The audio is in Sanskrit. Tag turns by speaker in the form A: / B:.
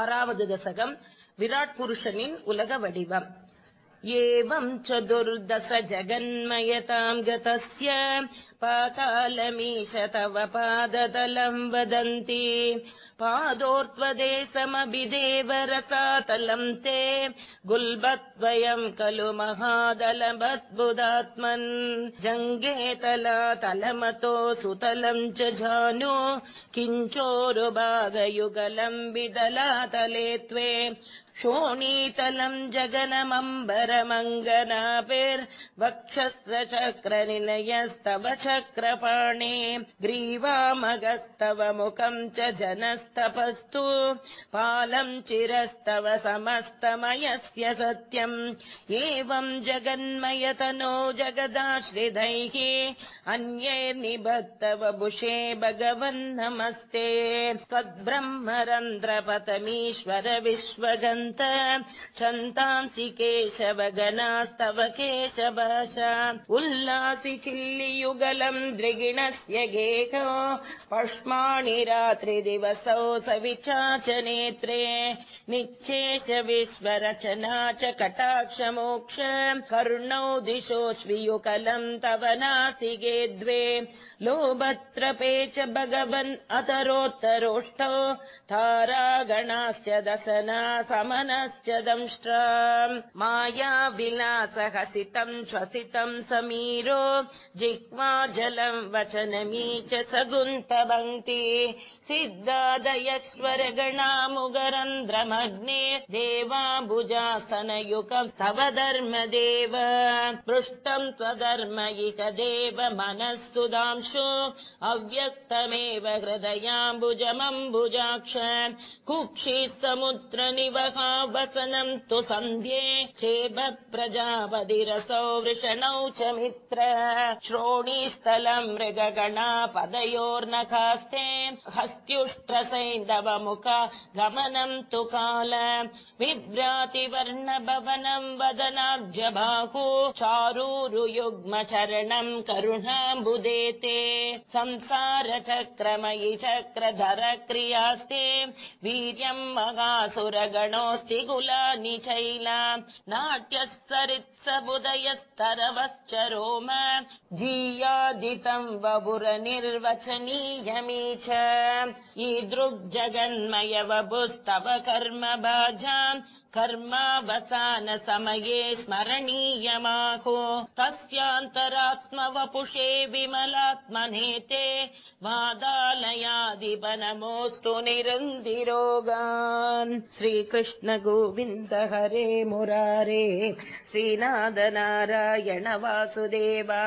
A: ஆறாவது தசகம் விராட் புருஷனின் உலக வடிவம் एवम् च दुर्दश जगन्मयताम् गतस्य पातालमीश तव पादतलम् वदन्ति पादोर्त्वदेशमभिदेव रसातलम् ते गुल्बद्वयम् खलु महादलमद्बुदात्मन् जङ्गेतलातलमतो सुतलम् च जानु किञ्चोरुभागयुगलम् विदलातले त्वे शोणीतलम् जगनमम्बरमङ्गनाभिर्वक्षस्य चक्रनिलयस्तव चक्रपाणे ग्रीवामगस्तव मुखम् च जनस्तपस्तु पालम् चिरस्तव समस्तमयस्य सत्यम्। एवम् जगन्मयतनो जगदाश्रितैः अन्यैर्निबद्धव बुषे भगवन् नमस्ते। त्वद्ब्रह्मरन्ध्रपतमीश्वर विश्वगन् चन्तांसि केशवगनास्तव उल्लासि चिल्लियुगलम् दृगिणस्य गेहो। पष्माणि रात्रिदिवसौ स विचाच नेत्रे। निच्छेष विश्वरचना च कटाक्षमोक्ष। कर्णौ दिशोऽश्वियुगलम् तव नासिगे द्वे। लोभत्रपे च भगवन् अतरोत्तरोष्टौ। तारागणाश्च दशना समनश्च दंष्ट्रा। मायाविलासहसितम् श्वसितम् समीरो जिह्वा जलम् वचनमी च सगुन्तवन्ति। सिद्धादयश्वरगणामुगरन्ध्रमग्ने देवाम्बुजासनयुगम् तव धर्मदेव। पृष्टम् त्वधर्म इक देव मनः सुधांशु अव्यक्तमेव हृदयाम्बुजमम्बुजाक्ष। कुक्षिः समुद्रनिवहा वसनम् तु सन्ध्ये। चेब प्रजापतिरसौ वृषणौ च मित्र श्रोणीस्थलम् मृगगणा पदयोर्नखास्ते हस्त्युष्ट्रसैन्दवमुख गमनम् तु काल। विभ्रातिवर्णभवनम् वदनाब्जबाहु चारूरुयुग्म चरणम् करुणाम्बुदेते। संसारचक्रमयि चक्रधर क्रियास्ते वीर्यम् मगासुरगणोऽस्ति कुलानि चैला। नाट्यः सरित्सबुदयस्तरवश्च रोम जीयादितम् वपुरनिर्वचनीयमी च ईदृग्जगन्मय वपुस्तव कर्म भाजाम् कर्मावसान समये स्मरणीयमाहो। तस्यान्तरात्मवपुषे विमलात्मनेते वादालयादिपनमोऽस्तु निरुन्दिरोगान् श्रीकृष्ण गोविन्द हरे मुरारे श्रीनाद नारायण वासुदेवा